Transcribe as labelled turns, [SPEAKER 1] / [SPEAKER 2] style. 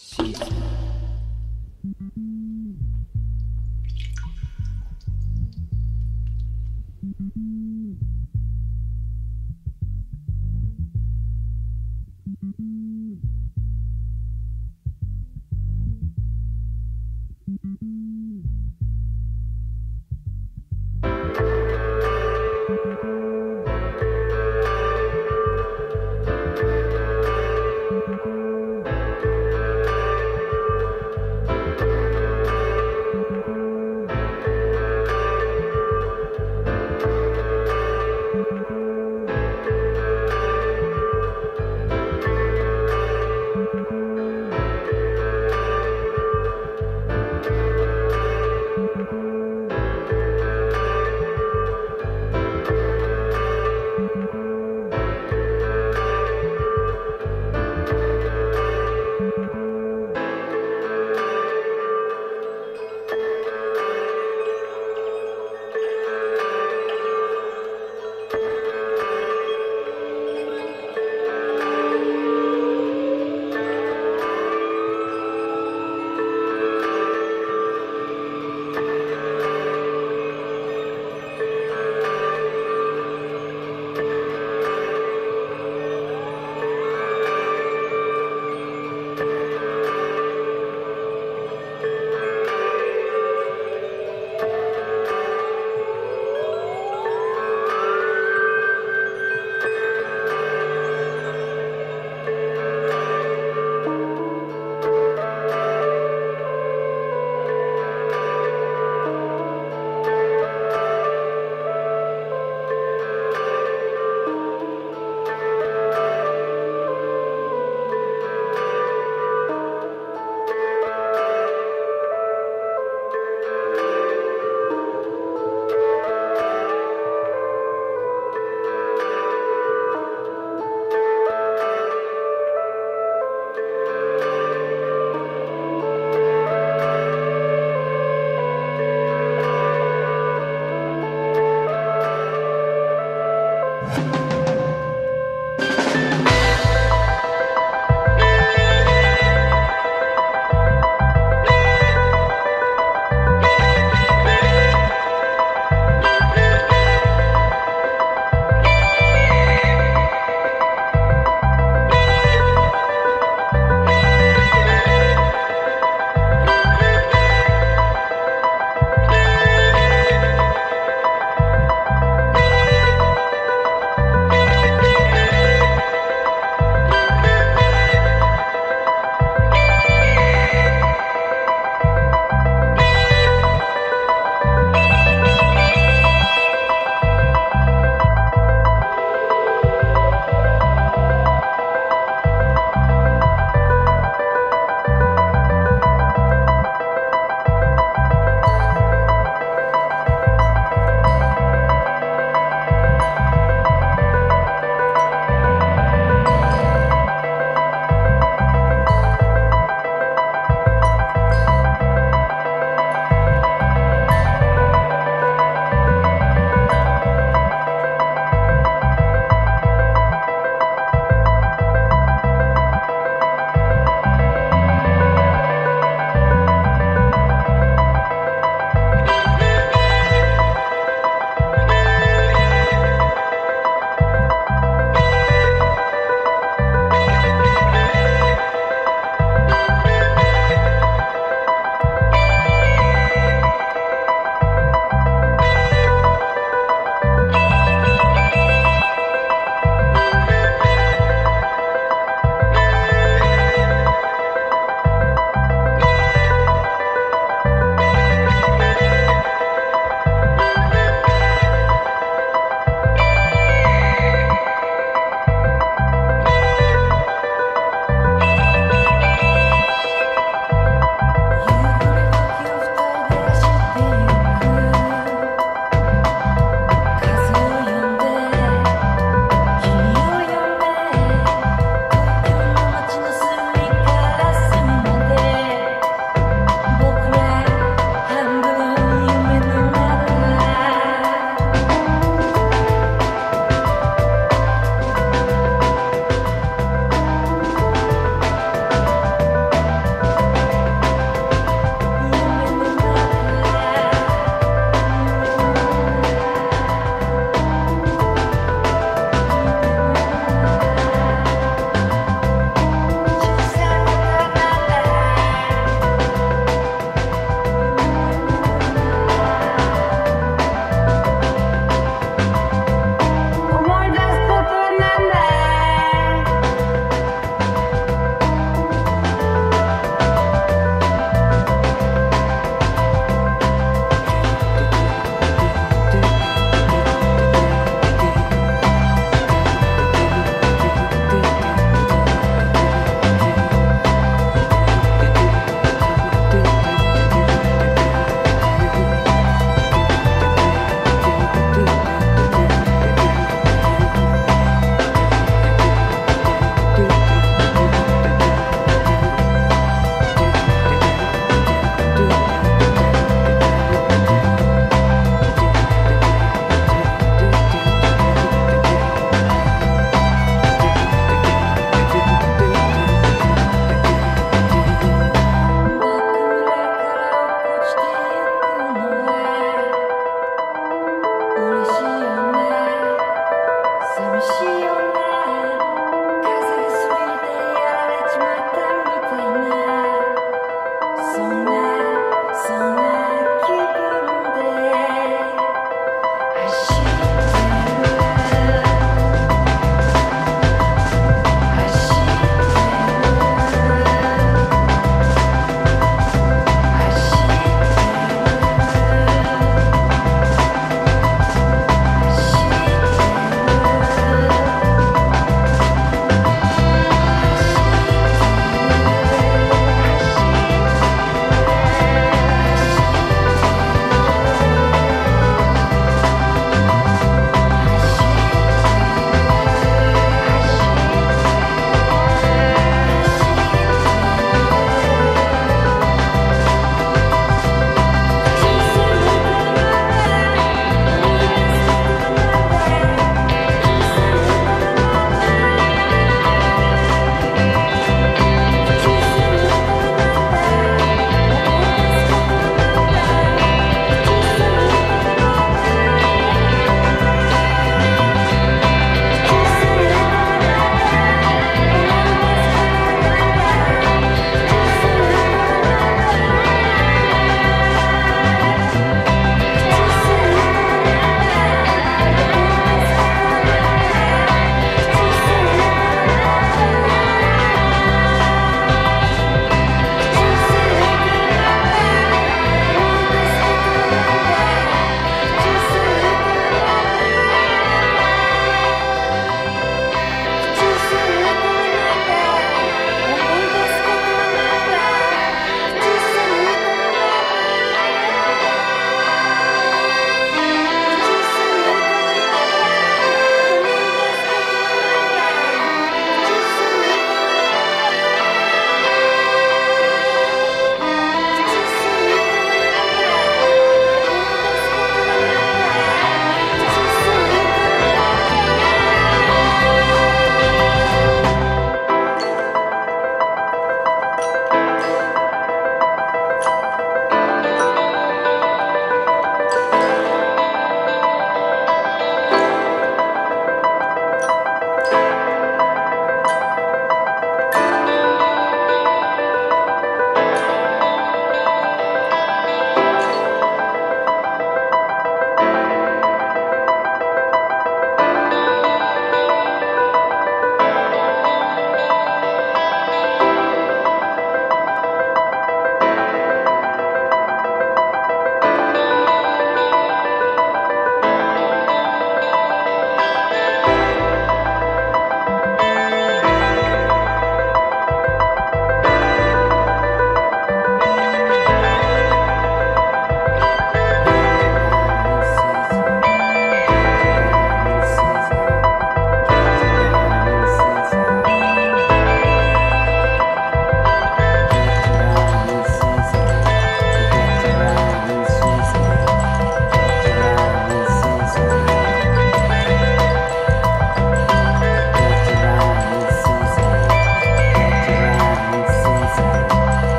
[SPEAKER 1] 시작.
[SPEAKER 2] You.